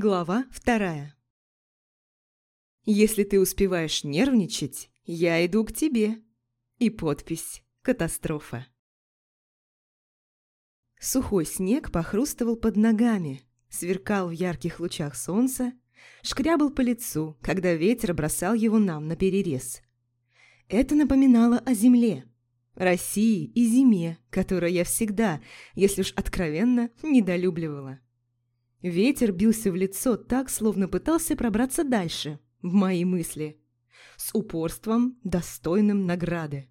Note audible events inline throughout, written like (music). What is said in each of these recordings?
Глава вторая. Если ты успеваешь нервничать, я иду к тебе. И подпись «Катастрофа». Сухой снег похрустывал под ногами, сверкал в ярких лучах солнца, шкрябал по лицу, когда ветер бросал его нам на перерез. Это напоминало о земле, России и зиме, которую я всегда, если уж откровенно, недолюбливала. Ветер бился в лицо так, словно пытался пробраться дальше, в мои мысли, с упорством, достойным награды.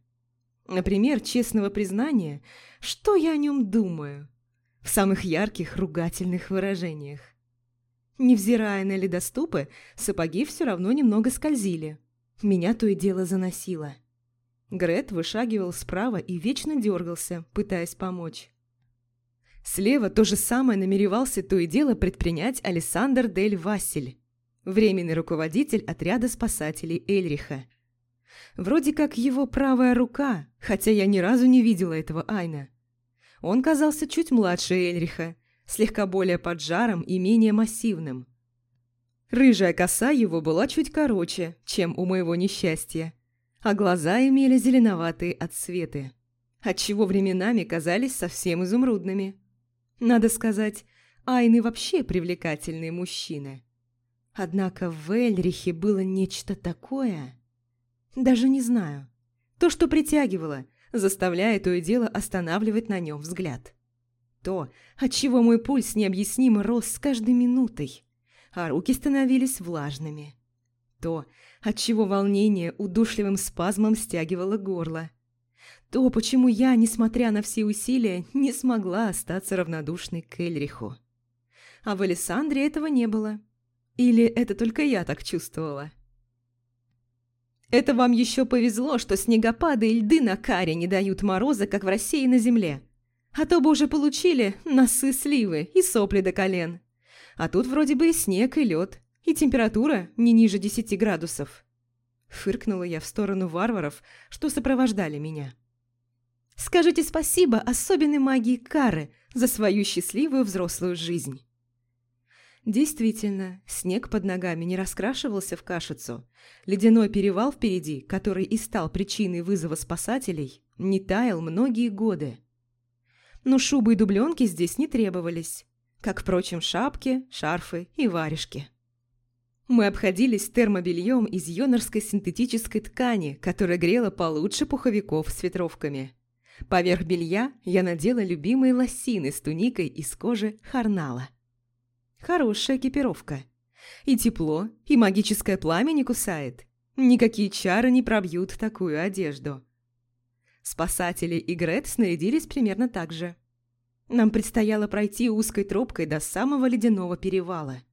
Например, честного признания, что я о нем думаю, в самых ярких ругательных выражениях. Невзирая на ледоступы, сапоги все равно немного скользили. Меня то и дело заносило. Грет вышагивал справа и вечно дергался, пытаясь помочь. Слева то же самое намеревался то и дело предпринять Александр Дель Василь, временный руководитель отряда спасателей Эльриха. Вроде как его правая рука, хотя я ни разу не видела этого Айна. Он казался чуть младше Эльриха, слегка более поджаром и менее массивным. Рыжая коса его была чуть короче, чем у моего несчастья, а глаза имели зеленоватые отсветы, отчего временами казались совсем изумрудными. Надо сказать, Айны вообще привлекательные мужчины. Однако в Эльрихе было нечто такое... Даже не знаю. То, что притягивало, заставляя то и дело останавливать на нем взгляд. То, отчего мой пульс необъяснимо рос с каждой минутой, а руки становились влажными. То, отчего волнение удушливым спазмом стягивало горло. То, почему я, несмотря на все усилия, не смогла остаться равнодушной к Эльриху. А в Александре этого не было. Или это только я так чувствовала? Это вам еще повезло, что снегопады и льды на каре не дают мороза, как в России на земле. А то бы уже получили носы сливы и сопли до колен. А тут вроде бы и снег, и лед, и температура не ниже десяти градусов. Фыркнула я в сторону варваров, что сопровождали меня. Скажите спасибо особенной магии Кары за свою счастливую взрослую жизнь. Действительно, снег под ногами не раскрашивался в кашицу. Ледяной перевал впереди, который и стал причиной вызова спасателей, не таял многие годы. Но шубы и дубленки здесь не требовались, как, впрочем, шапки, шарфы и варежки. Мы обходились термобельем из йонорской синтетической ткани, которая грела получше пуховиков с ветровками. Поверх белья я надела любимые лосины с туникой из кожи харнала. Хорошая экипировка. И тепло, и магическое пламя не кусает. Никакие чары не пробьют такую одежду. Спасатели и Грет снарядились примерно так же. Нам предстояло пройти узкой тропкой до самого ледяного перевала.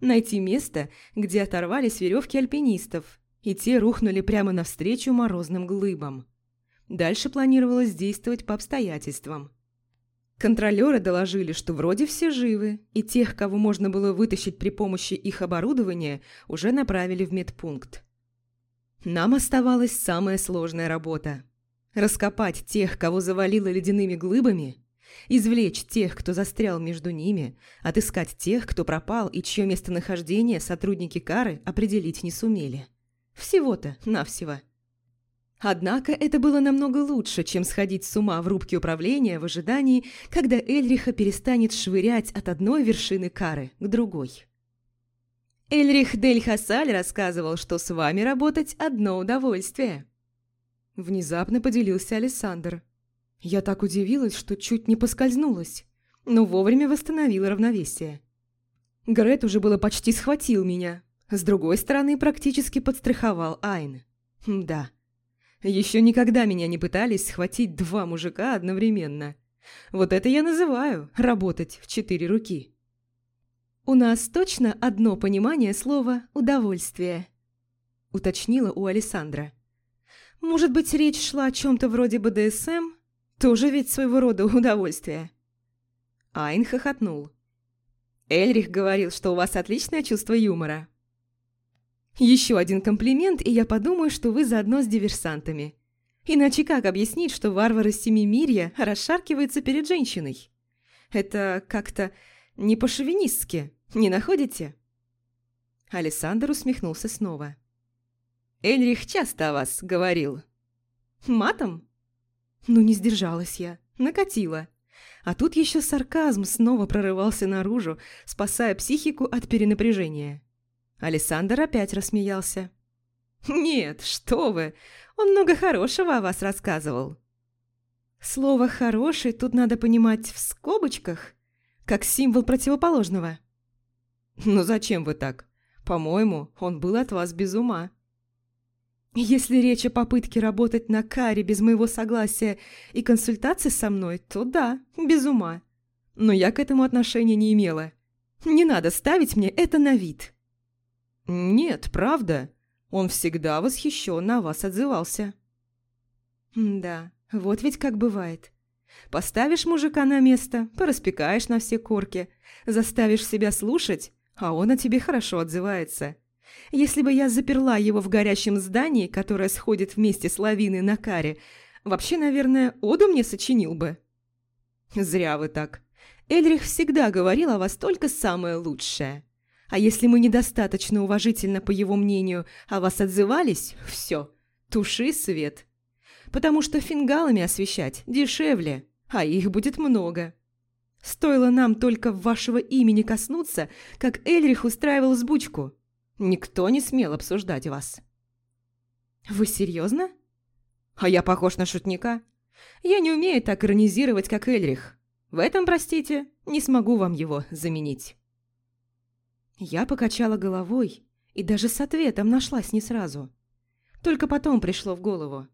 Найти место, где оторвались веревки альпинистов, и те рухнули прямо навстречу морозным глыбам. Дальше планировалось действовать по обстоятельствам. Контролеры доложили, что вроде все живы, и тех, кого можно было вытащить при помощи их оборудования, уже направили в медпункт. Нам оставалась самая сложная работа. Раскопать тех, кого завалило ледяными глыбами, извлечь тех, кто застрял между ними, отыскать тех, кто пропал и чье местонахождение сотрудники Кары определить не сумели. Всего-то навсего. Однако это было намного лучше, чем сходить с ума в рубке управления в ожидании, когда Эльриха перестанет швырять от одной вершины кары к другой. Эльрих Дель Хасаль рассказывал, что с вами работать одно удовольствие. Внезапно поделился Александр. Я так удивилась, что чуть не поскользнулась, но вовремя восстановила равновесие. Грет уже было почти схватил меня, с другой стороны практически подстраховал Айн. Да, еще никогда меня не пытались схватить два мужика одновременно. Вот это я называю работать в четыре руки. «У нас точно одно понимание слова «удовольствие», — уточнила у Александра. «Может быть, речь шла о чем-то вроде БДСМ? Тоже ведь своего рода удовольствие». Айн хохотнул. «Эльрих говорил, что у вас отличное чувство юмора. Еще один комплимент, и я подумаю, что вы заодно с диверсантами. Иначе как объяснить, что варвары Семимирья расшаркиваются перед женщиной? Это как-то не по-шовинистски, Не находите?» Александр усмехнулся снова. «Эльрих часто о вас говорил». «Матом?» Ну, не сдержалась я, накатила. А тут еще сарказм снова прорывался наружу, спасая психику от перенапряжения. Александр опять рассмеялся. «Нет, что вы, он много хорошего о вас рассказывал». Слово «хороший» тут надо понимать в скобочках, как символ противоположного. «Ну зачем вы так? По-моему, он был от вас без ума». Если речь о попытке работать на каре без моего согласия и консультации со мной, то да, без ума. Но я к этому отношения не имела. Не надо ставить мне это на вид. Нет, правда. Он всегда восхищенно о вас отзывался. Да, вот ведь как бывает. Поставишь мужика на место, пораспекаешь на все корки, заставишь себя слушать, а он о тебе хорошо отзывается. Если бы я заперла его в горящем здании, которое сходит вместе с лавиной на каре, вообще, наверное, оду мне сочинил бы. Зря вы так. Эльрих всегда говорил о вас только самое лучшее. А если мы недостаточно уважительно, по его мнению, о вас отзывались, все, туши свет. Потому что фингалами освещать дешевле, а их будет много. Стоило нам только вашего имени коснуться, как Эльрих устраивал сбучку – Никто не смел обсуждать вас. Вы серьезно? А я похож на шутника? Я не умею так иронизировать, как Эльрих. В этом, простите, не смогу вам его заменить. Я покачала головой и даже с ответом нашлась не сразу. Только потом пришло в голову.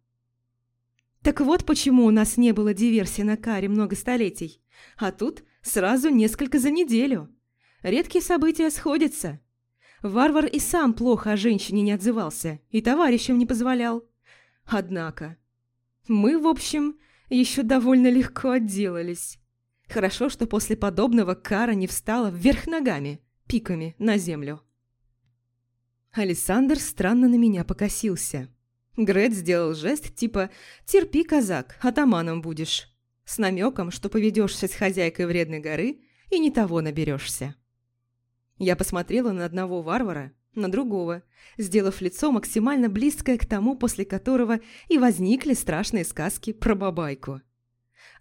Так вот почему у нас не было диверсии на каре много столетий, а тут сразу несколько за неделю. Редкие события сходятся. Варвар и сам плохо о женщине не отзывался, и товарищам не позволял. Однако, мы, в общем, еще довольно легко отделались. Хорошо, что после подобного Кара не встала вверх ногами, пиками, на землю. Александр странно на меня покосился. Грет сделал жест типа «Терпи, казак, атаманом будешь», с намеком, что поведешься с хозяйкой вредной горы и не того наберешься. Я посмотрела на одного варвара, на другого, сделав лицо максимально близкое к тому, после которого и возникли страшные сказки про бабайку.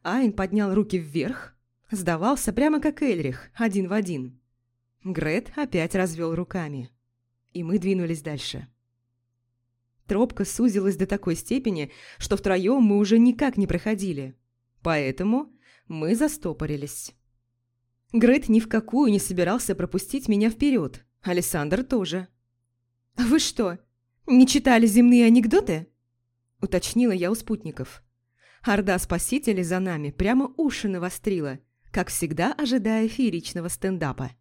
Айн поднял руки вверх, сдавался прямо как Эльрих, один в один. Грет опять развел руками. И мы двинулись дальше. Тропка сузилась до такой степени, что втроем мы уже никак не проходили. Поэтому мы застопорились. Грейт ни в какую не собирался пропустить меня вперед. Александр тоже. «А вы что, не читали земные анекдоты?» Уточнила я у спутников. Орда спасителей за нами прямо уши навострила, как всегда ожидая фееричного стендапа.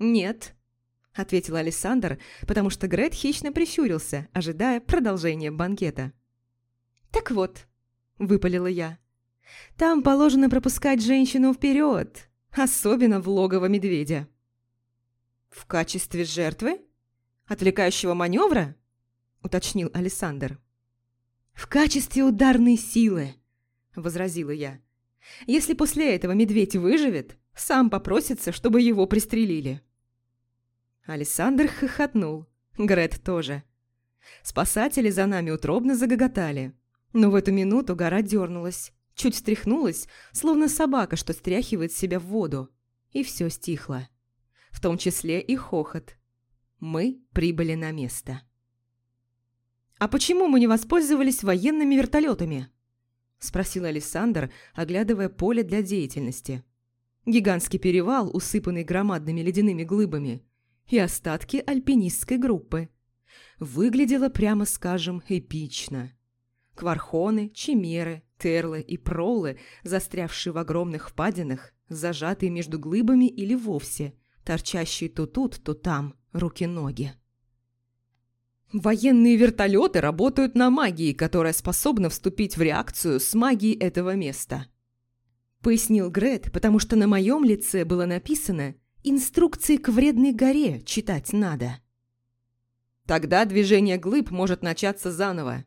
«Нет», — ответил Александр, потому что Грет хищно прищурился, ожидая продолжения банкета. «Так вот», — выпалила я, — «там положено пропускать женщину вперед, Особенно в логово медведя. «В качестве жертвы? Отвлекающего маневра?» – уточнил Александр. «В качестве ударной силы», – возразила я. «Если после этого медведь выживет, сам попросится, чтобы его пристрелили». Александр хохотнул, Грет тоже. Спасатели за нами утробно загоготали, но в эту минуту гора дернулась, чуть встряхнулась, словно собака, что стряхивает себя в воду. И все стихло. В том числе и хохот. Мы прибыли на место. «А почему мы не воспользовались военными вертолетами?» Спросил Александр, оглядывая поле для деятельности. Гигантский перевал, усыпанный громадными ледяными глыбами, и остатки альпинистской группы. Выглядело, прямо скажем, эпично. Квархоны, чимеры, терлы и пролы, застрявшие в огромных впадинах, зажатые между глыбами или вовсе, торчащие то тут, то там, руки-ноги. Военные вертолеты работают на магии, которая способна вступить в реакцию с магией этого места. Пояснил Грет, потому что на моем лице было написано «Инструкции к вредной горе читать надо». Тогда движение глыб может начаться заново,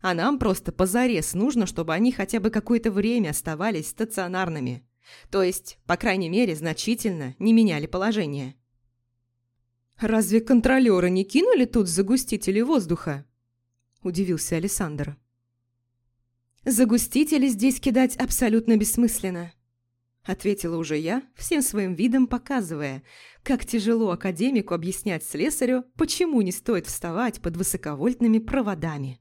а нам просто позарез нужно, чтобы они хотя бы какое-то время оставались стационарными. То есть, по крайней мере, значительно не меняли положение. «Разве контролеры не кинули тут загустители воздуха?» – удивился Александр. «Загустители здесь кидать абсолютно бессмысленно», – ответила уже я, всем своим видом показывая, как тяжело академику объяснять слесарю, почему не стоит вставать под высоковольтными проводами.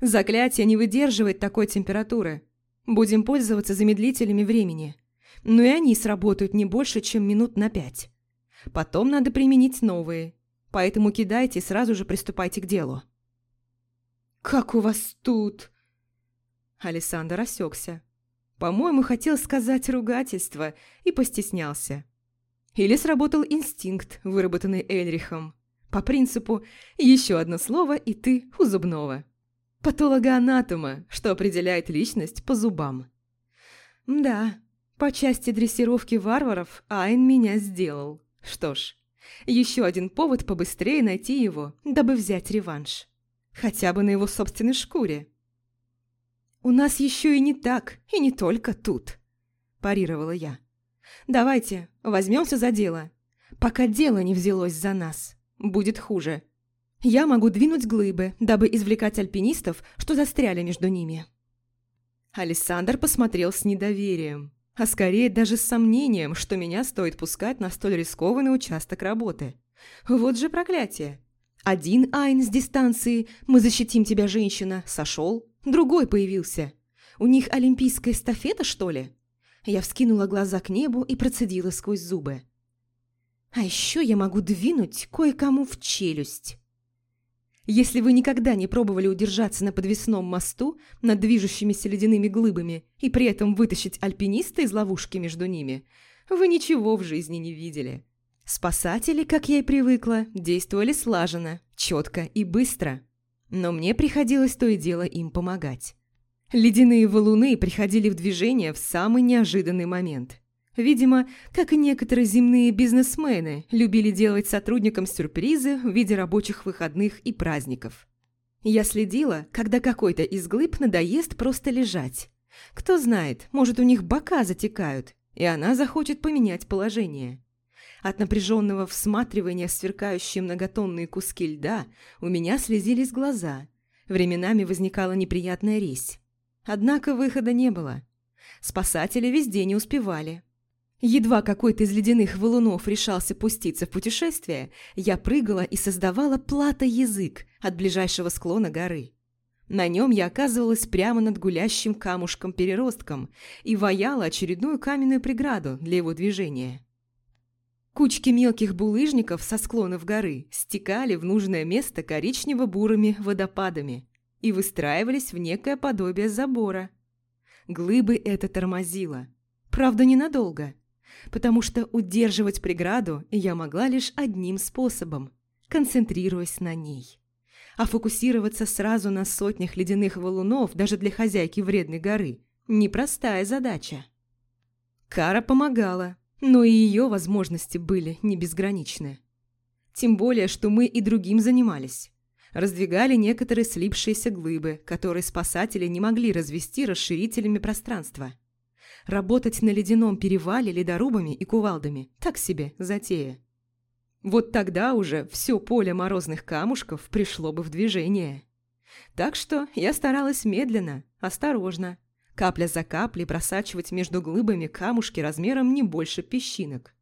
«Заклятие не выдерживает такой температуры. Будем пользоваться замедлителями времени. Но и они сработают не больше, чем минут на пять». Потом надо применить новые. Поэтому кидайте и сразу же приступайте к делу. «Как у вас тут?» Александр осекся. По-моему, хотел сказать ругательство и постеснялся. Или сработал инстинкт, выработанный Эльрихом. По принципу «еще одно слово, и ты у зубного». Патологоанатома, что определяет личность по зубам. Да, по части дрессировки варваров Айн меня сделал. Что ж, еще один повод побыстрее найти его, дабы взять реванш. Хотя бы на его собственной шкуре. «У нас еще и не так, и не только тут», – парировала я. «Давайте, возьмемся за дело. Пока дело не взялось за нас, будет хуже. Я могу двинуть глыбы, дабы извлекать альпинистов, что застряли между ними». Александр посмотрел с недоверием а скорее даже с сомнением, что меня стоит пускать на столь рискованный участок работы. Вот же проклятие. Один Айн с дистанции «Мы защитим тебя, женщина» сошел, другой появился. У них олимпийская эстафета, что ли? Я вскинула глаза к небу и процедила сквозь зубы. А еще я могу двинуть кое-кому в челюсть. Если вы никогда не пробовали удержаться на подвесном мосту над движущимися ледяными глыбами и при этом вытащить альпиниста из ловушки между ними, вы ничего в жизни не видели. Спасатели, как я и привыкла, действовали слаженно, четко и быстро. Но мне приходилось то и дело им помогать. Ледяные валуны приходили в движение в самый неожиданный момент – Видимо, как и некоторые земные бизнесмены, любили делать сотрудникам сюрпризы в виде рабочих выходных и праздников. Я следила, когда какой-то из глыб надоест просто лежать. Кто знает, может, у них бока затекают, и она захочет поменять положение. От напряженного всматривания в сверкающие многотонные куски льда у меня слезились глаза. Временами возникала неприятная резь. Однако выхода не было. Спасатели везде не успевали. Едва какой-то из ледяных валунов решался пуститься в путешествие, я прыгала и создавала плато-язык от ближайшего склона горы. На нем я оказывалась прямо над гулящим камушком-переростком и ваяла очередную каменную преграду для его движения. Кучки мелких булыжников со склонов горы стекали в нужное место коричнево-бурыми водопадами и выстраивались в некое подобие забора. Глыбы это тормозило. Правда, ненадолго – потому что удерживать преграду я могла лишь одним способом – концентрируясь на ней. А фокусироваться сразу на сотнях ледяных валунов даже для хозяйки вредной горы – непростая задача. Кара помогала, но и ее возможности были не безграничны. Тем более, что мы и другим занимались. Раздвигали некоторые слипшиеся глыбы, которые спасатели не могли развести расширителями пространства – Работать на ледяном перевале ледорубами и кувалдами – так себе затея. Вот тогда уже все поле морозных камушков пришло бы в движение. Так что я старалась медленно, осторожно, капля за каплей просачивать между глыбами камушки размером не больше песчинок.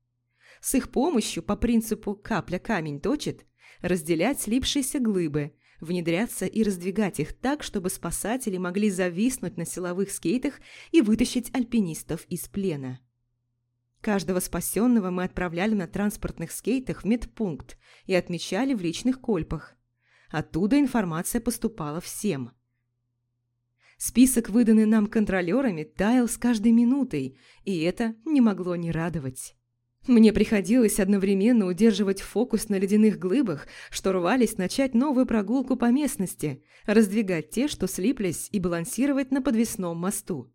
С их помощью, по принципу «капля камень точит», разделять слипшиеся глыбы, внедряться и раздвигать их так, чтобы спасатели могли зависнуть на силовых скейтах и вытащить альпинистов из плена. Каждого спасенного мы отправляли на транспортных скейтах в медпункт и отмечали в личных кольпах. Оттуда информация поступала всем. Список, выданный нам контролерами, таял с каждой минутой, и это не могло не радовать. Мне приходилось одновременно удерживать фокус на ледяных глыбах, что рвались начать новую прогулку по местности, раздвигать те, что слиплись, и балансировать на подвесном мосту.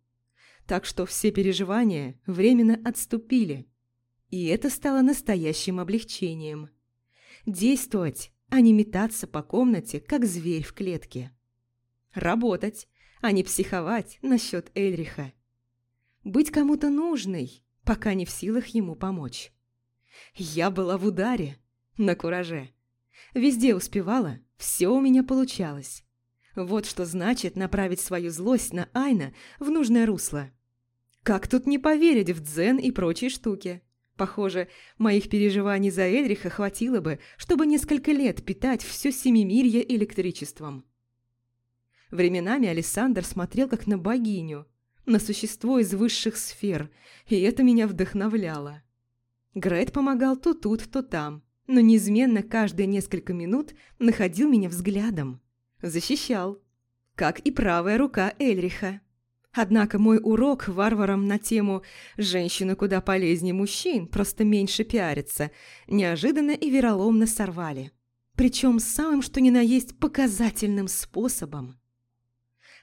Так что все переживания временно отступили. И это стало настоящим облегчением. Действовать, а не метаться по комнате, как зверь в клетке. Работать, а не психовать насчет Эльриха. быть кому-то нужной, пока не в силах ему помочь. Я была в ударе, на кураже. Везде успевала, все у меня получалось. Вот что значит направить свою злость на Айна в нужное русло. Как тут не поверить в дзен и прочие штуки? Похоже, моих переживаний за Эдриха хватило бы, чтобы несколько лет питать все семимирье электричеством. Временами Александр смотрел как на богиню, на существо из высших сфер, и это меня вдохновляло. Грейт помогал то тут, то там, но неизменно каждые несколько минут находил меня взглядом. Защищал. Как и правая рука Эльриха. Однако мой урок варварам на тему «женщины куда полезнее мужчин, просто меньше пиарятся» неожиданно и вероломно сорвали. Причем самым что ни на есть показательным способом.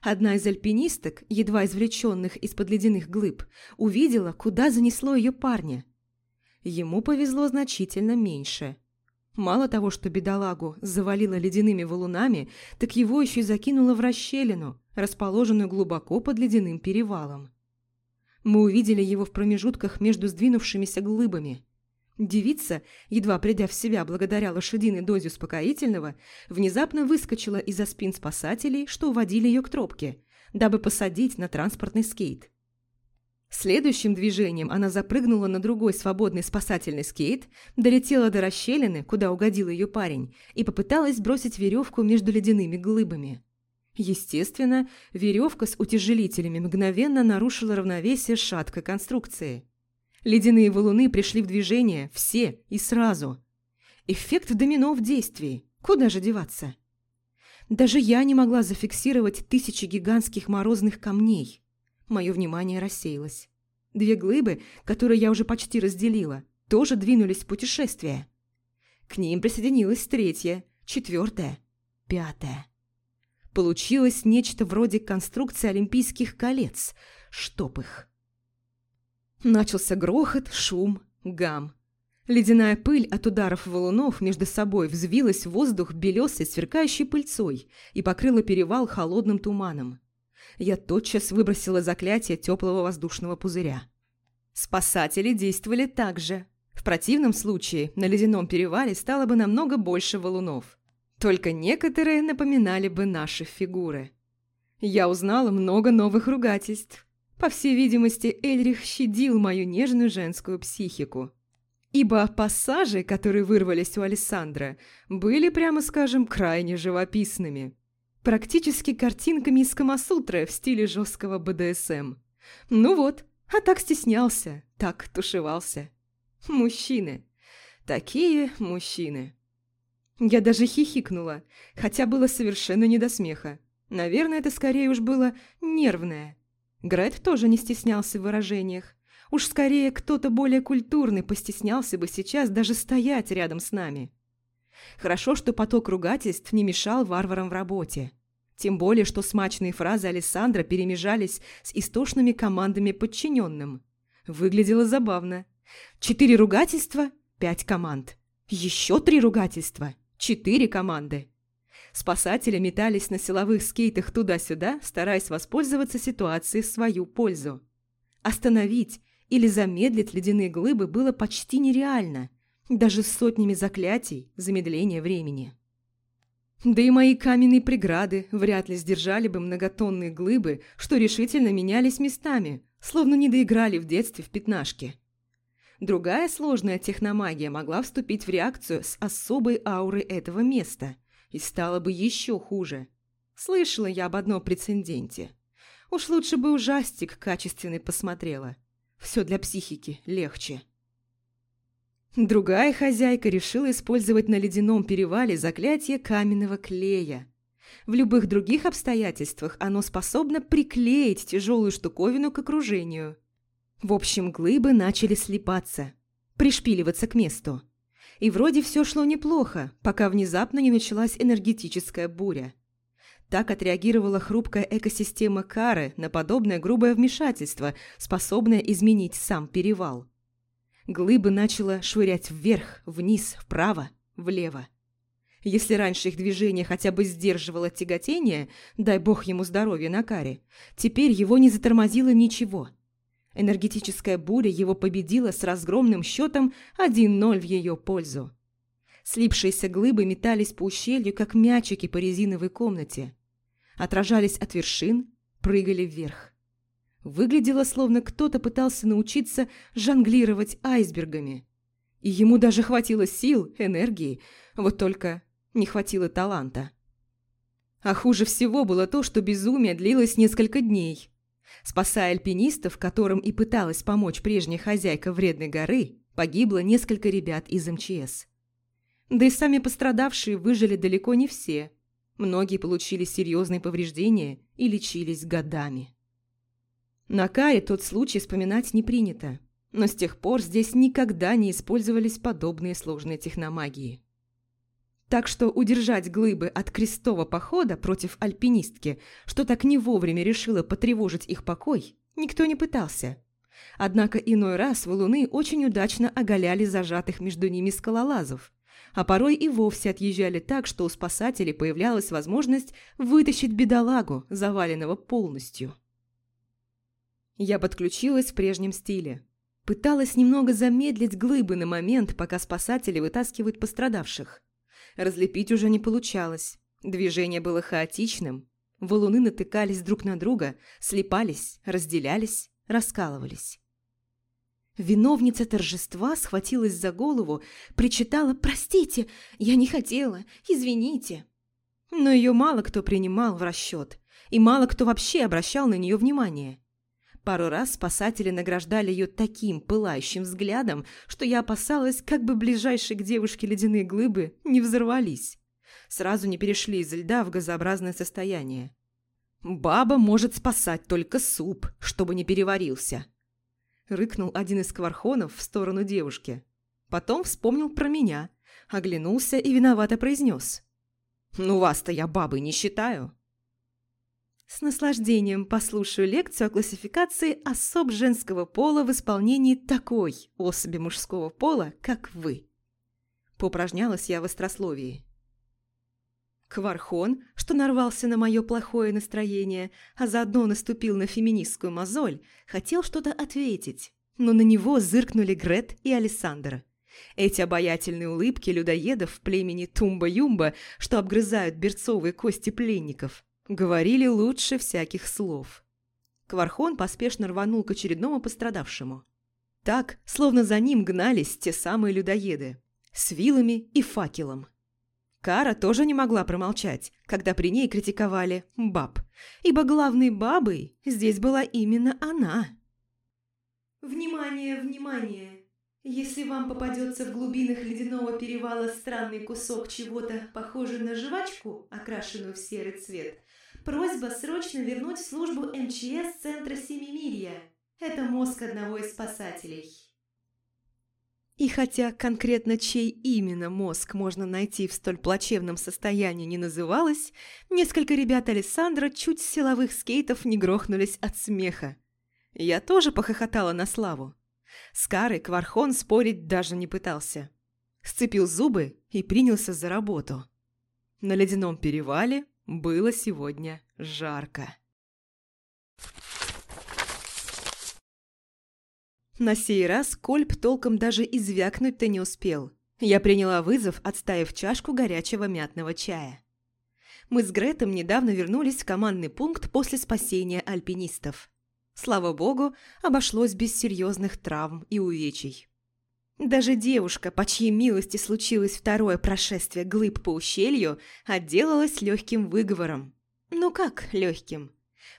Одна из альпинисток, едва извлеченных из-под ледяных глыб, увидела, куда занесло ее парня. Ему повезло значительно меньше. Мало того, что бедолагу завалило ледяными валунами, так его еще и закинуло в расщелину, расположенную глубоко под ледяным перевалом. Мы увидели его в промежутках между сдвинувшимися глыбами. Девица, едва придя в себя благодаря лошадиной дозе успокоительного, внезапно выскочила из-за спин спасателей, что уводили ее к тропке, дабы посадить на транспортный скейт. Следующим движением она запрыгнула на другой свободный спасательный скейт, долетела до расщелины, куда угодил ее парень, и попыталась бросить веревку между ледяными глыбами. Естественно, веревка с утяжелителями мгновенно нарушила равновесие шаткой конструкции. Ледяные валуны пришли в движение все и сразу. Эффект домино в действии. Куда же деваться? Даже я не могла зафиксировать тысячи гигантских морозных камней. Мое внимание рассеялось. Две глыбы, которые я уже почти разделила, тоже двинулись в путешествие. К ним присоединилась третья, четвертая, пятая. Получилось нечто вроде конструкции олимпийских колец. Штоп их. Начался грохот, шум, гам. Ледяная пыль от ударов валунов между собой взвилась в воздух белесой сверкающей пыльцой и покрыла перевал холодным туманом я тотчас выбросила заклятие теплого воздушного пузыря. Спасатели действовали так же. В противном случае на ледяном перевале стало бы намного больше валунов. Только некоторые напоминали бы наши фигуры. Я узнала много новых ругательств. По всей видимости, Эльрих щадил мою нежную женскую психику. Ибо пассажи, которые вырвались у Александра, были, прямо скажем, крайне живописными практически картинками из Камасутры в стиле жесткого БДСМ. Ну вот, а так стеснялся, так тушевался. Мужчины. Такие мужчины. Я даже хихикнула, хотя было совершенно не до смеха. Наверное, это скорее уж было нервное. Грет тоже не стеснялся в выражениях. Уж скорее кто-то более культурный постеснялся бы сейчас даже стоять рядом с нами. Хорошо, что поток ругательств не мешал варварам в работе. Тем более, что смачные фразы Александра перемежались с истошными командами подчиненным. Выглядело забавно. Четыре ругательства – пять команд. Еще три ругательства – четыре команды. Спасатели метались на силовых скейтах туда-сюда, стараясь воспользоваться ситуацией в свою пользу. Остановить или замедлить ледяные глыбы было почти нереально, даже с сотнями заклятий замедления времени. Да и мои каменные преграды вряд ли сдержали бы многотонные глыбы, что решительно менялись местами, словно не доиграли в детстве в пятнашки. Другая сложная техномагия могла вступить в реакцию с особой аурой этого места, и стало бы еще хуже. Слышала я об одном прецеденте. Уж лучше бы ужастик качественный посмотрела. Все для психики легче. Другая хозяйка решила использовать на ледяном перевале заклятие каменного клея. В любых других обстоятельствах оно способно приклеить тяжелую штуковину к окружению. В общем, глыбы начали слипаться, пришпиливаться к месту. И вроде все шло неплохо, пока внезапно не началась энергетическая буря. Так отреагировала хрупкая экосистема Кары на подобное грубое вмешательство, способное изменить сам перевал. Глыбы начало швырять вверх, вниз, вправо, влево. Если раньше их движение хотя бы сдерживало тяготение, дай бог ему здоровья на каре, теперь его не затормозило ничего. Энергетическая буря его победила с разгромным счетом 1-0 в ее пользу. Слипшиеся глыбы метались по ущелью, как мячики по резиновой комнате. Отражались от вершин, прыгали вверх. Выглядело, словно кто-то пытался научиться жонглировать айсбергами. И ему даже хватило сил, энергии, вот только не хватило таланта. А хуже всего было то, что безумие длилось несколько дней. Спасая альпинистов, которым и пыталась помочь прежняя хозяйка Вредной горы, погибло несколько ребят из МЧС. Да и сами пострадавшие выжили далеко не все. Многие получили серьезные повреждения и лечились годами. На Кае тот случай вспоминать не принято, но с тех пор здесь никогда не использовались подобные сложные техномагии. Так что удержать глыбы от крестового похода против альпинистки, что так не вовремя решила потревожить их покой, никто не пытался. Однако иной раз валуны очень удачно оголяли зажатых между ними скалолазов, а порой и вовсе отъезжали так, что у спасателей появлялась возможность вытащить бедолагу, заваленного полностью. Я подключилась в прежнем стиле. Пыталась немного замедлить глыбы на момент, пока спасатели вытаскивают пострадавших. Разлепить уже не получалось. Движение было хаотичным. Валуны натыкались друг на друга, слепались, разделялись, раскалывались. Виновница торжества схватилась за голову, причитала «Простите, я не хотела, извините». Но ее мало кто принимал в расчет, и мало кто вообще обращал на нее внимание. Пару раз спасатели награждали ее таким пылающим взглядом, что я опасалась, как бы ближайшие к девушке ледяные глыбы не взорвались. Сразу не перешли из льда в газообразное состояние. «Баба может спасать только суп, чтобы не переварился», — рыкнул один из квархонов в сторону девушки. Потом вспомнил про меня, оглянулся и виновато произнес. «Ну вас-то я бабой не считаю». С наслаждением послушаю лекцию о классификации особ женского пола в исполнении такой особи мужского пола, как вы. Поупражнялась я в острословии. Квархон, что нарвался на мое плохое настроение, а заодно наступил на феминистскую мозоль, хотел что-то ответить, но на него зыркнули Грет и Александр. Эти обаятельные улыбки людоедов племени Тумба-Юмба, что обгрызают берцовые кости пленников, Говорили лучше всяких слов. Квархон поспешно рванул к очередному пострадавшему. Так, словно за ним гнались те самые людоеды. С вилами и факелом. Кара тоже не могла промолчать, когда при ней критиковали баб, ибо главной бабой здесь была именно она. «Внимание, внимание! Если вам попадется в глубинах ледяного перевала странный кусок чего-то, похожий на жвачку, окрашенную в серый цвет, Просьба срочно вернуть в службу МЧС Центра Семимирья. Это мозг одного из спасателей. И хотя конкретно чей именно мозг можно найти в столь плачевном состоянии не называлось, несколько ребят Александра чуть с силовых скейтов не грохнулись от смеха. Я тоже похохотала на славу. С Карой Квархон спорить даже не пытался. Сцепил зубы и принялся за работу. На ледяном перевале было сегодня жарко. На сей раз Кольп толком даже извякнуть-то не успел. Я приняла вызов, отставив чашку горячего мятного чая. Мы с Гретом недавно вернулись в командный пункт после спасения альпинистов. Слава богу, обошлось без серьезных травм и увечий. Даже девушка, по чьей милости случилось второе прошествие глыб по ущелью, отделалась легким выговором. Ну как легким?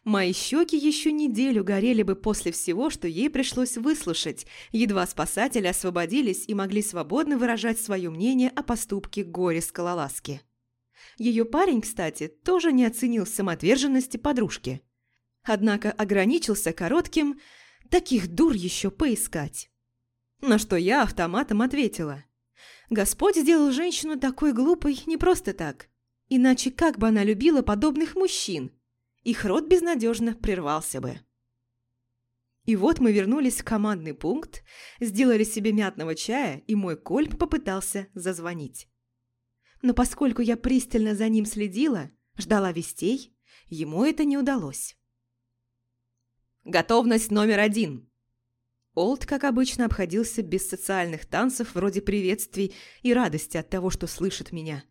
Мои щеки еще неделю горели бы после всего, что ей пришлось выслушать, едва спасатели освободились и могли свободно выражать свое мнение о поступке горе-скалолазки. Ее парень, кстати, тоже не оценил самоотверженности подружки. Однако ограничился коротким «таких дур еще поискать». На что я автоматом ответила. Господь сделал женщину такой глупой не просто так. Иначе как бы она любила подобных мужчин? Их рот безнадежно прервался бы. И вот мы вернулись в командный пункт, сделали себе мятного чая, и мой кольп попытался зазвонить. Но поскольку я пристально за ним следила, ждала вестей, ему это не удалось. «Готовность номер один!» Олд, как обычно, обходился без социальных танцев вроде приветствий и радости от того, что слышит меня.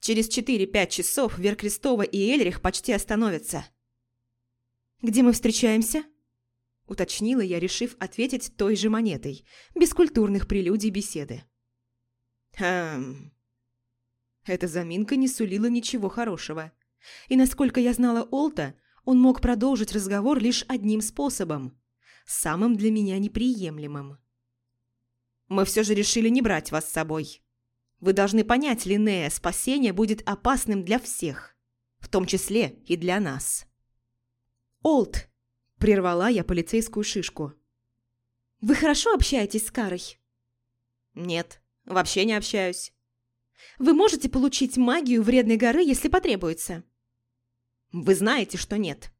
Через 4-5 часов Веркрестова и Эльрих почти остановятся. «Где мы встречаемся?» Уточнила я, решив ответить той же монетой, без культурных прелюдий беседы. «Хм...» Эта заминка не сулила ничего хорошего. И насколько я знала Олта, он мог продолжить разговор лишь одним способом, самым для меня неприемлемым. «Мы все же решили не брать вас с собой. Вы должны понять, Линнея, спасение будет опасным для всех, в том числе и для нас». «Олт!» – прервала я полицейскую шишку. «Вы хорошо общаетесь с Карой?» «Нет, вообще не общаюсь». «Вы можете получить магию вредной горы, если потребуется?» «Вы знаете, что нет».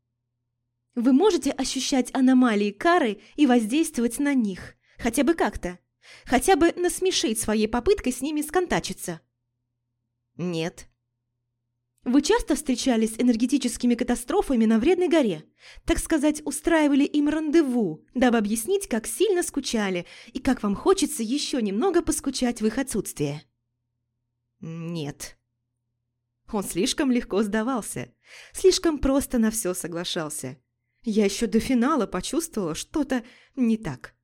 Вы можете ощущать аномалии кары и воздействовать на них, хотя бы как-то, хотя бы насмешить своей попыткой с ними сконтачиться? Нет. Вы часто встречались с энергетическими катастрофами на Вредной горе? Так сказать, устраивали им рандеву, дабы объяснить, как сильно скучали и как вам хочется еще немного поскучать в их отсутствие? Нет. Он слишком легко сдавался, слишком просто на все соглашался. Я еще до финала почувствовала что-то не так.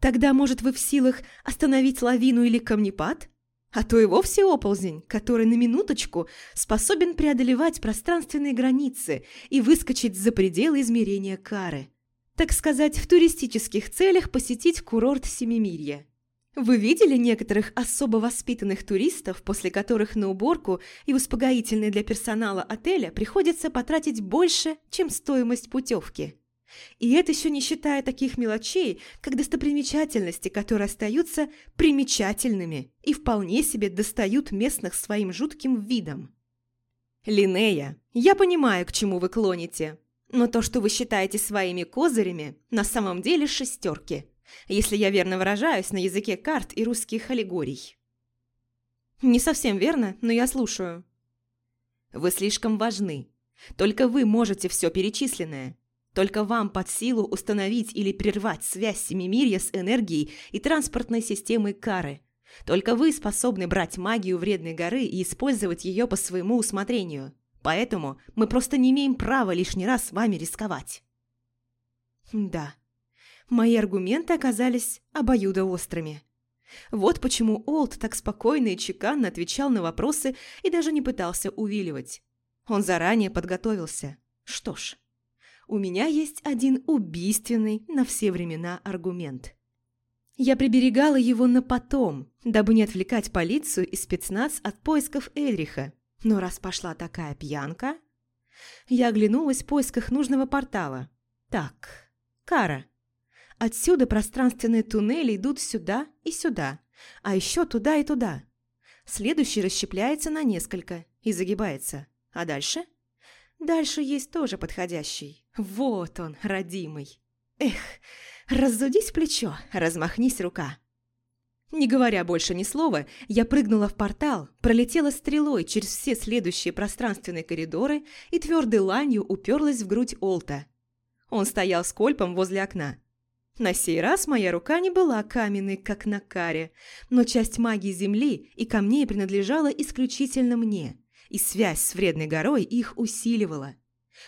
Тогда, может, вы в силах остановить лавину или камнепад? А то и вовсе оползень, который на минуточку способен преодолевать пространственные границы и выскочить за пределы измерения кары. Так сказать, в туристических целях посетить курорт Семимирья. Вы видели некоторых особо воспитанных туристов, после которых на уборку и успокоительные для персонала отеля приходится потратить больше, чем стоимость путевки? И это еще не считая таких мелочей, как достопримечательности, которые остаются примечательными и вполне себе достают местных своим жутким видом. Линея, я понимаю, к чему вы клоните, но то, что вы считаете своими козырями, на самом деле шестерки – если я верно выражаюсь на языке карт и русских аллегорий. Не совсем верно, но я слушаю. Вы слишком важны. Только вы можете все перечисленное. Только вам под силу установить или прервать связь Семимирья с энергией и транспортной системой Кары. Только вы способны брать магию Вредной горы и использовать ее по своему усмотрению. Поэтому мы просто не имеем права лишний раз с вами рисковать. Да, мои аргументы оказались обоюдоострыми. Вот почему Олд так спокойно и чеканно отвечал на вопросы и даже не пытался увиливать. Он заранее подготовился. Что ж, у меня есть один убийственный на все времена аргумент. Я приберегала его на потом, дабы не отвлекать полицию и спецназ от поисков Эльриха. Но раз пошла такая пьянка... Я оглянулась в поисках нужного портала. Так, Кара. Отсюда пространственные туннели идут сюда и сюда, а еще туда и туда. Следующий расщепляется на несколько и загибается. А дальше? Дальше есть тоже подходящий. Вот он, родимый. Эх, разудись плечо, размахнись рука. Не говоря больше ни слова, я прыгнула в портал, пролетела стрелой через все следующие пространственные коридоры и твердой ланью уперлась в грудь Олта. Он стоял с кольпом возле окна. На сей раз моя рука не была каменной, как на каре, но часть магии земли и камней принадлежала исключительно мне, и связь с вредной горой их усиливала.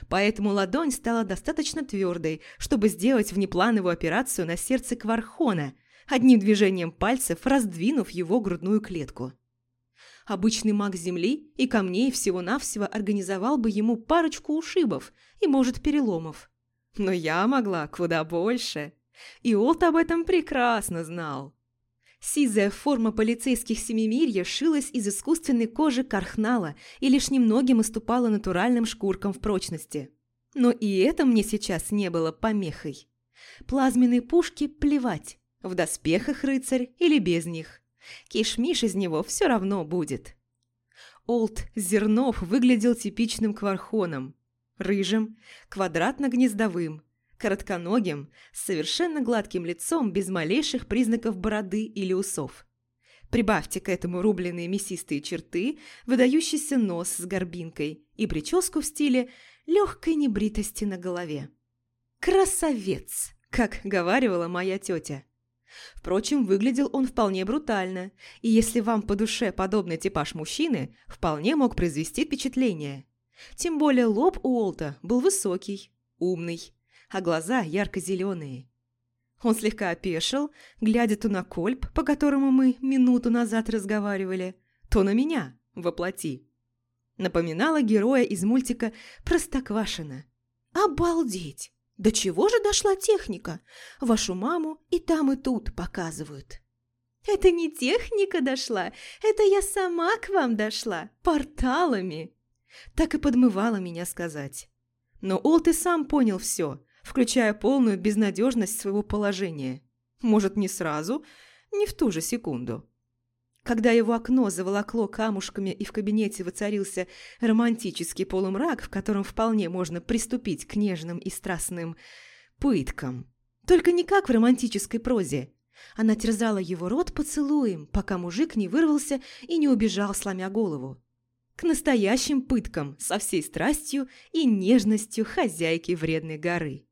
Поэтому ладонь стала достаточно твердой, чтобы сделать внеплановую операцию на сердце Квархона, одним движением пальцев раздвинув его грудную клетку. Обычный маг земли и камней всего-навсего организовал бы ему парочку ушибов и, может, переломов. Но я могла куда больше. И Олт об этом прекрасно знал. Сизая форма полицейских семимирья шилась из искусственной кожи кархнала и лишь немногим уступала натуральным шкуркам в прочности. Но и это мне сейчас не было помехой. Плазменные пушки плевать, в доспехах рыцарь или без них. Кишмиш из него все равно будет. Олд Зернов выглядел типичным квархоном. Рыжим, квадратно-гнездовым, коротконогим, с совершенно гладким лицом без малейших признаков бороды или усов. Прибавьте к этому рубленые мясистые черты, выдающийся нос с горбинкой и прическу в стиле легкой небритости на голове. Красавец, как говаривала моя тетя. Впрочем, выглядел он вполне брутально, и если вам по душе подобный типаж мужчины, вполне мог произвести впечатление. Тем более лоб у Олта был высокий, умный, а глаза ярко-зеленые. Он слегка опешил, глядя то на кольп, по которому мы минуту назад разговаривали, то на меня, воплоти. Напоминала героя из мультика «Простоквашино». «Обалдеть! До чего же дошла техника? Вашу маму и там, и тут показывают». «Это не техника дошла, это я сама к вам дошла, порталами!» Так и подмывала меня сказать. Но Олд и сам понял все, включая полную безнадежность своего положения. Может, не сразу, не в ту же секунду. Когда его окно заволокло камушками и в кабинете воцарился романтический полумрак, в котором вполне можно приступить к нежным и страстным пыткам. Только не как в романтической прозе. Она терзала его рот поцелуем, пока мужик не вырвался и не убежал, сломя голову. К настоящим пыткам со всей страстью и нежностью хозяйки вредной горы.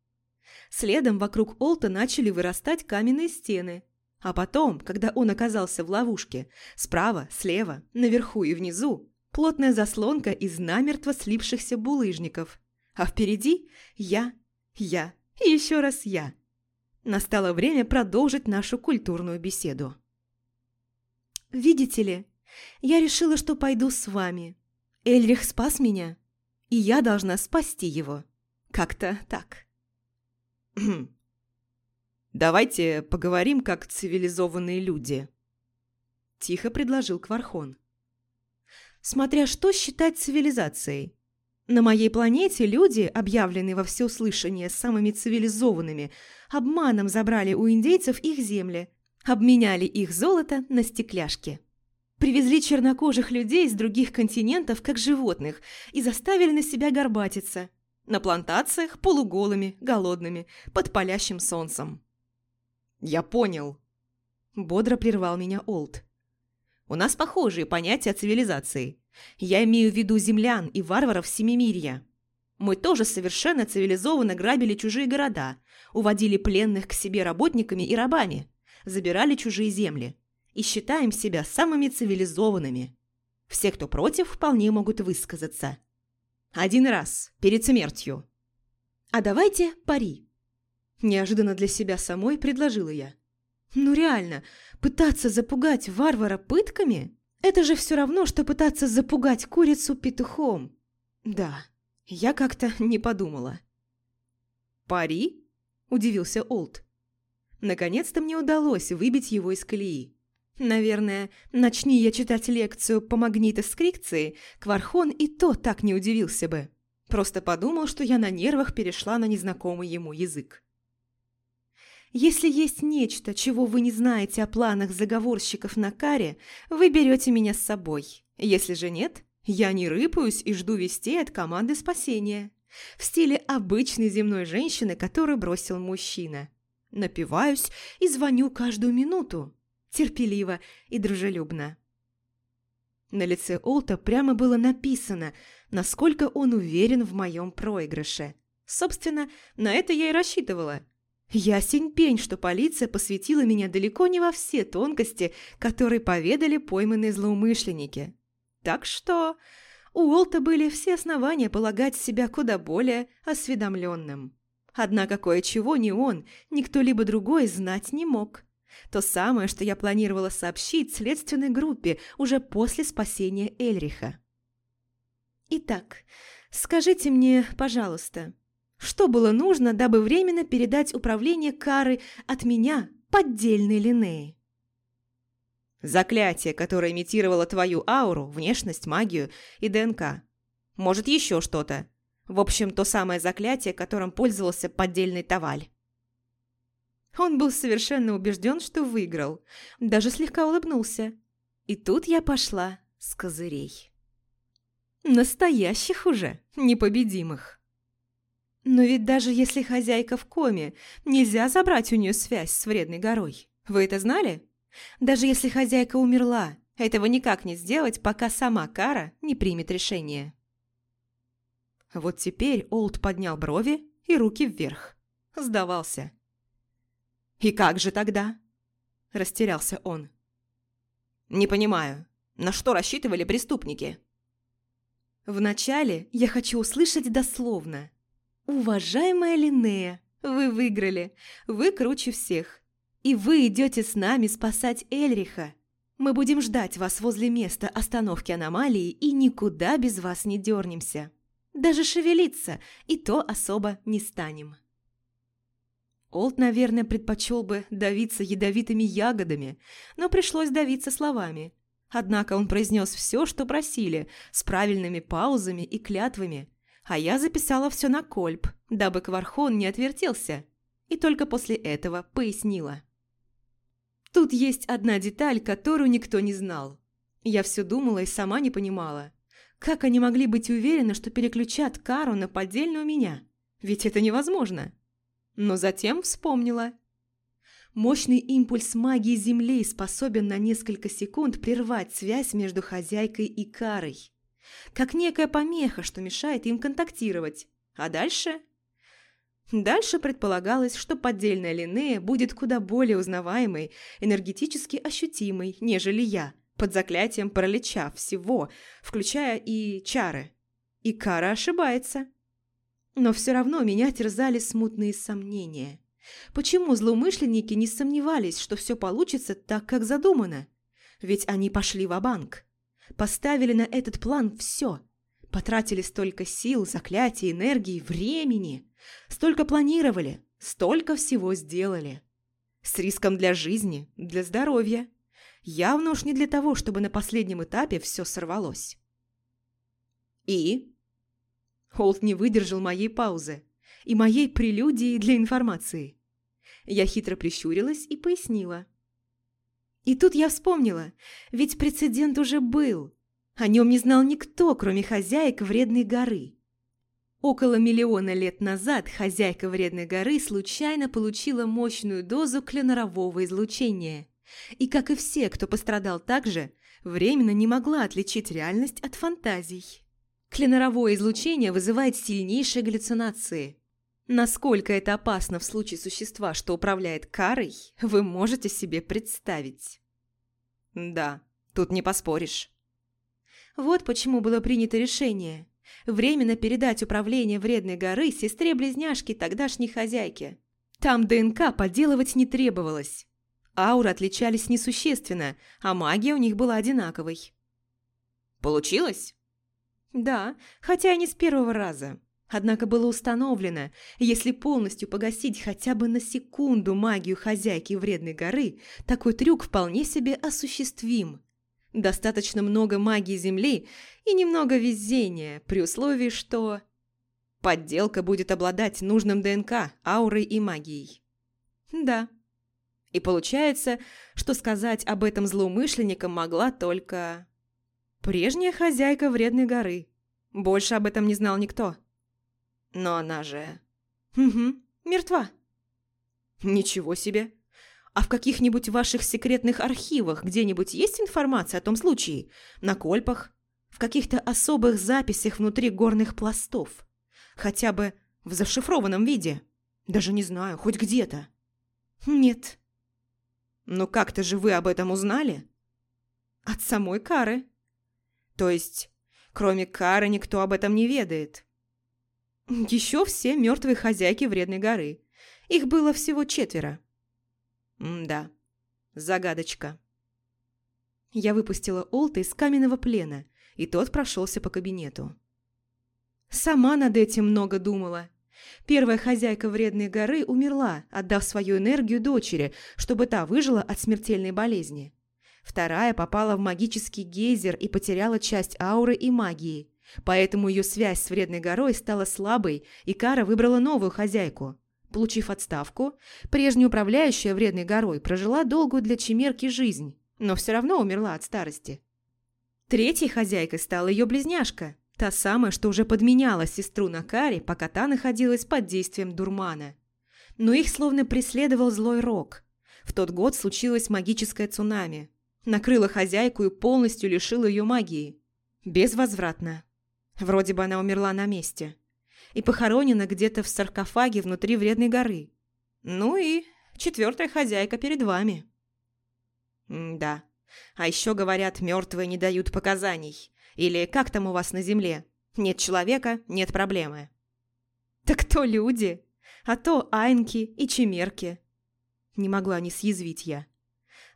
Следом вокруг Олта начали вырастать каменные стены. А потом, когда он оказался в ловушке, справа, слева, наверху и внизу, плотная заслонка из намертво слипшихся булыжников. А впереди я, я и еще раз я. Настало время продолжить нашу культурную беседу. «Видите ли, я решила, что пойду с вами. Эльрих спас меня, и я должна спасти его. Как-то так». (clears throat) «Давайте поговорим как цивилизованные люди», – тихо предложил Квархон. «Смотря что считать цивилизацией. На моей планете люди, объявленные во всеуслышание самыми цивилизованными, обманом забрали у индейцев их земли, обменяли их золото на стекляшки. Привезли чернокожих людей с других континентов, как животных, и заставили на себя горбатиться. На плантациях полуголыми, голодными, под палящим солнцем. «Я понял», – бодро прервал меня Олд. «У нас похожие понятия цивилизации. Я имею в виду землян и варваров Семимирья. Мы тоже совершенно цивилизованно грабили чужие города, уводили пленных к себе работниками и рабами, забирали чужие земли и считаем себя самыми цивилизованными. Все, кто против, вполне могут высказаться. Один раз, перед смертью. А давайте пари. Неожиданно для себя самой предложила я. Ну реально, пытаться запугать варвара пытками? Это же все равно, что пытаться запугать курицу петухом. Да, я как-то не подумала. «Пари?» – удивился Олд. Наконец-то мне удалось выбить его из колеи. Наверное, начни я читать лекцию по магнитоскрикции, Квархон и то так не удивился бы. Просто подумал, что я на нервах перешла на незнакомый ему язык. Если есть нечто, чего вы не знаете о планах заговорщиков на каре, вы берете меня с собой. Если же нет, я не рыпаюсь и жду вестей от команды спасения. В стиле обычной земной женщины, которую бросил мужчина. Напиваюсь и звоню каждую минуту. Терпеливо и дружелюбно. На лице Олта прямо было написано, насколько он уверен в моем проигрыше. Собственно, на это я и рассчитывала – Ясень пень, что полиция посвятила меня далеко не во все тонкости, которые поведали пойманные злоумышленники. Так что у Уолта были все основания полагать себя куда более осведомленным. Однако кое-чего ни он, ни кто-либо другой знать не мог. То самое, что я планировала сообщить следственной группе уже после спасения Эльриха. «Итак, скажите мне, пожалуйста, что было нужно, дабы временно передать управление кары от меня поддельной Линнеи? Заклятие, которое имитировало твою ауру, внешность, магию и ДНК. Может, еще что-то. В общем, то самое заклятие, которым пользовался поддельный Таваль. Он был совершенно убежден, что выиграл. Даже слегка улыбнулся. И тут я пошла с козырей. Настоящих уже, непобедимых. Но ведь даже если хозяйка в коме, нельзя забрать у нее связь с вредной горой. Вы это знали? Даже если хозяйка умерла, этого никак не сделать, пока сама Кара не примет решение. Вот теперь Олд поднял брови и руки вверх. Сдавался. «И как же тогда?» – растерялся он. «Не понимаю, на что рассчитывали преступники?» «Вначале я хочу услышать дословно. Уважаемая Линнея, вы выиграли, вы круче всех. И вы идете с нами спасать Эльриха. Мы будем ждать вас возле места остановки аномалии и никуда без вас не дернемся. Даже шевелиться и то особо не станем». Олд, наверное, предпочел бы давиться ядовитыми ягодами, но пришлось давиться словами. Однако он произнес все, что просили, с правильными паузами и клятвами, а я записала все на кольп, дабы Квархон не отвертелся, и только после этого пояснила. Тут есть одна деталь, которую никто не знал. Я все думала и сама не понимала. Как они могли быть уверены, что переключат Кару на поддельную меня? Ведь это невозможно но затем вспомнила. Мощный импульс магии Земли способен на несколько секунд прервать связь между хозяйкой и Карой. Как некая помеха, что мешает им контактировать. А дальше? Дальше предполагалось, что поддельная Линнея будет куда более узнаваемой, энергетически ощутимой, нежели я, под заклятием паралича всего, включая и чары. И Кара ошибается. Но все равно меня терзали смутные сомнения. Почему злоумышленники не сомневались, что все получится так, как задумано? Ведь они пошли в банк Поставили на этот план все. Потратили столько сил, заклятий, энергии, времени. Столько планировали, столько всего сделали. С риском для жизни, для здоровья. Явно уж не для того, чтобы на последнем этапе все сорвалось. И Холт не выдержал моей паузы и моей прелюдии для информации. Я хитро прищурилась и пояснила. И тут я вспомнила, ведь прецедент уже был. О нем не знал никто, кроме хозяек Вредной горы. Около миллиона лет назад хозяйка Вредной горы случайно получила мощную дозу кленорового излучения. И, как и все, кто пострадал так же, временно не могла отличить реальность от фантазий. Кленоровое излучение вызывает сильнейшие галлюцинации. Насколько это опасно в случае существа, что управляет карой, вы можете себе представить. Да, тут не поспоришь. Вот почему было принято решение временно передать управление вредной горы сестре-близняшке тогдашней хозяйке. Там ДНК подделывать не требовалось. Ауры отличались несущественно, а магия у них была одинаковой. Получилось? Да, хотя и не с первого раза. Однако было установлено, если полностью погасить хотя бы на секунду магию хозяйки вредной горы, такой трюк вполне себе осуществим. Достаточно много магии Земли и немного везения, при условии, что... Подделка будет обладать нужным ДНК, аурой и магией. Да. И получается, что сказать об этом злоумышленникам могла только... Прежняя хозяйка вредной горы. Больше об этом не знал никто. Но она же... Угу, мертва. Ничего себе. А в каких-нибудь ваших секретных архивах где-нибудь есть информация о том случае? На кольпах? В каких-то особых записях внутри горных пластов? Хотя бы в зашифрованном виде? Даже не знаю, хоть где-то. Нет. Ну как-то же вы об этом узнали? От самой Кары. То есть, кроме Кары, никто об этом не ведает. Еще все мертвые хозяйки Вредной горы. Их было всего четверо. Да, загадочка. Я выпустила Олта из каменного плена, и тот прошелся по кабинету. Сама над этим много думала. Первая хозяйка Вредной горы умерла, отдав свою энергию дочери, чтобы та выжила от смертельной болезни. Вторая попала в магический гейзер и потеряла часть ауры и магии. Поэтому ее связь с вредной горой стала слабой, и Кара выбрала новую хозяйку. Получив отставку, прежняя управляющая вредной горой прожила долгую для чемерки жизнь, но все равно умерла от старости. Третьей хозяйкой стала ее близняшка, та самая, что уже подменяла сестру на Каре, пока та находилась под действием дурмана. Но их словно преследовал злой рок. В тот год случилось магическое цунами – накрыла хозяйку и полностью лишила ее магии. Безвозвратно. Вроде бы она умерла на месте. И похоронена где-то в саркофаге внутри вредной горы. Ну и четвертая хозяйка перед вами. М да. А еще говорят, мертвые не дают показаний. Или как там у вас на земле? Нет человека, нет проблемы. Так то люди, а то айнки и чемерки. Не могла не съязвить я.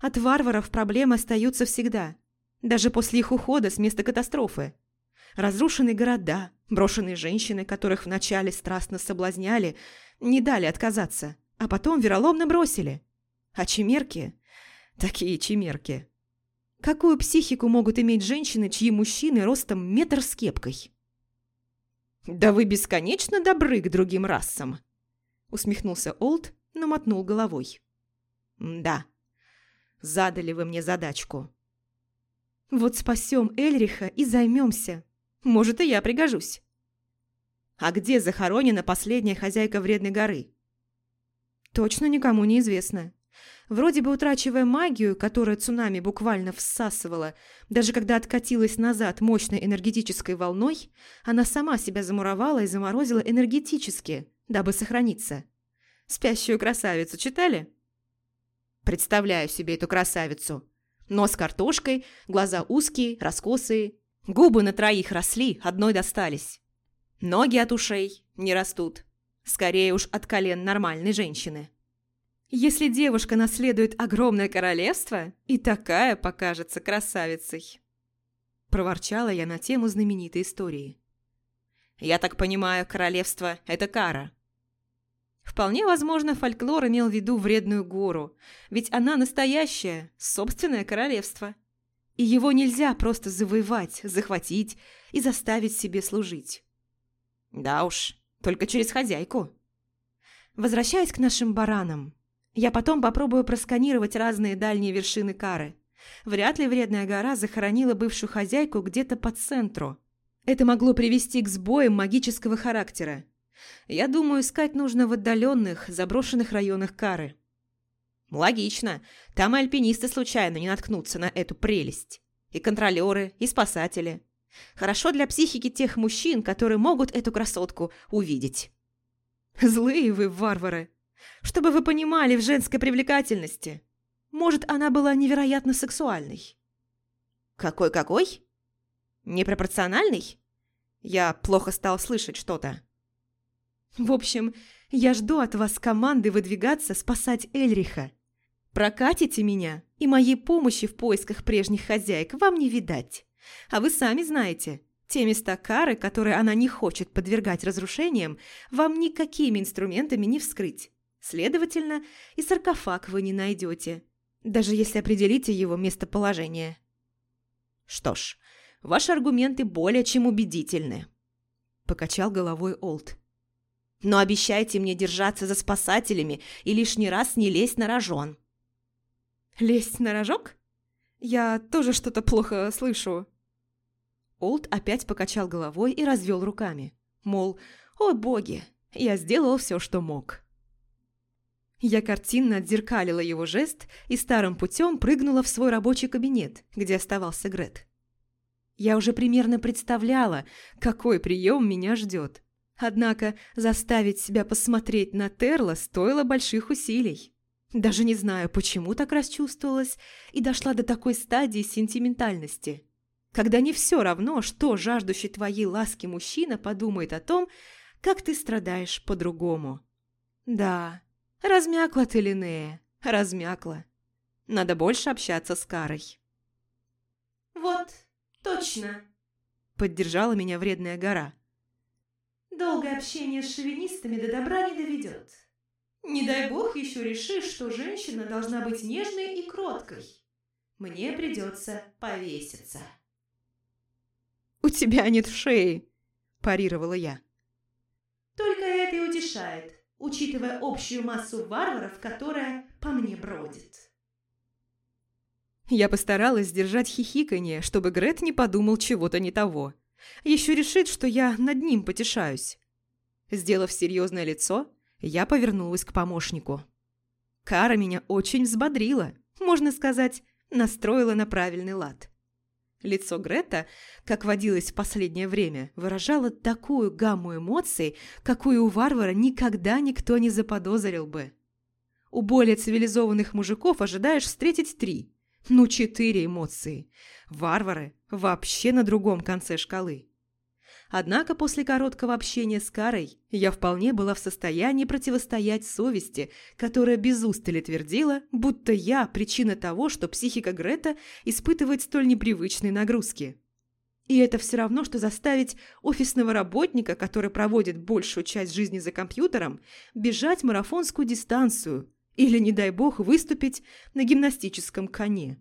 От варваров проблемы остаются всегда, даже после их ухода с места катастрофы. Разрушенные города, брошенные женщины, которых вначале страстно соблазняли, не дали отказаться, а потом вероломно бросили. А чемерки? Такие чемерки. Какую психику могут иметь женщины, чьи мужчины ростом метр с кепкой? «Да вы бесконечно добры к другим расам!» Усмехнулся Олд, но мотнул головой. «Да, задали вы мне задачку». «Вот спасем Эльриха и займемся. Может, и я пригожусь». «А где захоронена последняя хозяйка Вредной горы?» «Точно никому не известно. Вроде бы утрачивая магию, которая цунами буквально всасывала, даже когда откатилась назад мощной энергетической волной, она сама себя замуровала и заморозила энергетически, дабы сохраниться. «Спящую красавицу» читали? Представляю себе эту красавицу. Нос картошкой, глаза узкие, раскосые. Губы на троих росли, одной достались. Ноги от ушей не растут. Скорее уж от колен нормальной женщины. Если девушка наследует огромное королевство, и такая покажется красавицей. Проворчала я на тему знаменитой истории. Я так понимаю, королевство – это кара. Вполне возможно, фольклор имел в виду вредную гору, ведь она настоящая, собственное королевство. И его нельзя просто завоевать, захватить и заставить себе служить. Да уж, только через хозяйку. Возвращаясь к нашим баранам, я потом попробую просканировать разные дальние вершины кары. Вряд ли вредная гора захоронила бывшую хозяйку где-то по центру. Это могло привести к сбоям магического характера. Я думаю, искать нужно в отдаленных, заброшенных районах кары. Логично. Там и альпинисты случайно не наткнутся на эту прелесть. И контролеры, и спасатели. Хорошо для психики тех мужчин, которые могут эту красотку увидеть. Злые вы, варвары! Чтобы вы понимали в женской привлекательности. Может, она была невероятно сексуальной. Какой-какой? Непропорциональный? Я плохо стал слышать что-то. В общем, я жду от вас команды выдвигаться спасать Эльриха. Прокатите меня, и моей помощи в поисках прежних хозяек вам не видать. А вы сами знаете, те места кары, которые она не хочет подвергать разрушениям, вам никакими инструментами не вскрыть. Следовательно, и саркофаг вы не найдете, даже если определите его местоположение. Что ж, ваши аргументы более чем убедительны, покачал головой Олд. Но обещайте мне держаться за спасателями и лишний раз не лезть на рожон. Лезть на рожок? Я тоже что-то плохо слышу. Олд опять покачал головой и развел руками. Мол, о боги, я сделал все, что мог. Я картинно отзеркалила его жест и старым путем прыгнула в свой рабочий кабинет, где оставался Грет. Я уже примерно представляла, какой прием меня ждет. Однако заставить себя посмотреть на Терла стоило больших усилий. Даже не знаю, почему так расчувствовалась и дошла до такой стадии сентиментальности. Когда не все равно, что жаждущий твоей ласки мужчина подумает о том, как ты страдаешь по-другому. Да, Размякла ты, Линнея, размякла. Надо больше общаться с Карой. «Вот, точно», — поддержала меня вредная гора. «Долгое общение с шовинистами до добра не доведет. Не дай бог еще решишь, что женщина должна быть нежной и кроткой. Мне придется повеситься». «У тебя нет шеи», – парировала я. «Только это и утешает учитывая общую массу варваров, которая по мне бродит. Я постаралась сдержать хихиканье, чтобы Грет не подумал чего-то не того. Еще решит, что я над ним потешаюсь. Сделав серьезное лицо, я повернулась к помощнику. Кара меня очень взбодрила, можно сказать, настроила на правильный лад. Лицо Грета, как водилось в последнее время, выражало такую гамму эмоций, какую у варвара никогда никто не заподозрил бы. У более цивилизованных мужиков ожидаешь встретить три, ну четыре эмоции. Варвары вообще на другом конце шкалы. Однако после короткого общения с Карой я вполне была в состоянии противостоять совести, которая без устали твердила, будто я причина того, что психика Грета испытывает столь непривычные нагрузки. И это все равно, что заставить офисного работника, который проводит большую часть жизни за компьютером, бежать марафонскую дистанцию или, не дай бог, выступить на гимнастическом коне.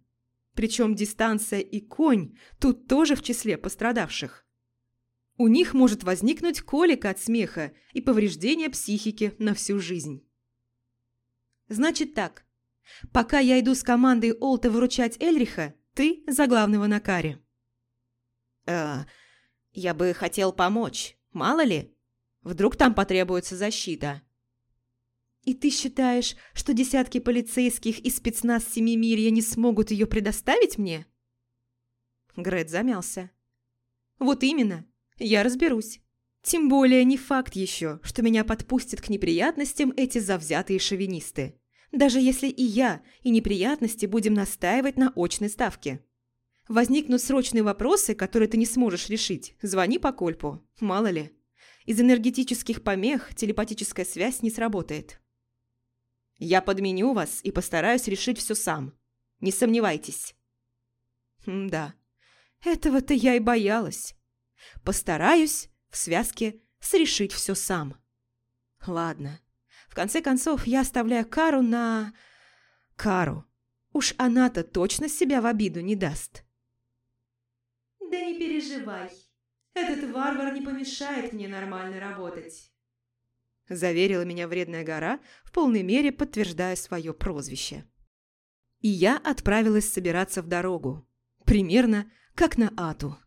Причем дистанция и конь тут тоже в числе пострадавших. У них может возникнуть колика от смеха и повреждение психики на всю жизнь. Значит так. Пока я иду с командой Олта выручать Эльриха, ты за главного на каре. Э, я бы хотел помочь, мало ли. Вдруг там потребуется защита. И ты считаешь, что десятки полицейских из спецназ Семимирья не смогут ее предоставить мне? Грет замялся. Вот именно. Я разберусь. Тем более не факт еще, что меня подпустят к неприятностям эти завзятые шовинисты. Даже если и я, и неприятности будем настаивать на очной ставке. Возникнут срочные вопросы, которые ты не сможешь решить, звони по кольпу, мало ли. Из энергетических помех телепатическая связь не сработает. Я подменю вас и постараюсь решить все сам. Не сомневайтесь. М да, этого-то я и боялась. Постараюсь в связке срешить все сам. Ладно. В конце концов, я оставляю Кару на... Кару. Уж она-то точно себя в обиду не даст. Да не переживай. Этот варвар не помешает мне нормально работать. Заверила меня вредная гора, в полной мере подтверждая свое прозвище. И я отправилась собираться в дорогу. Примерно как на Ату.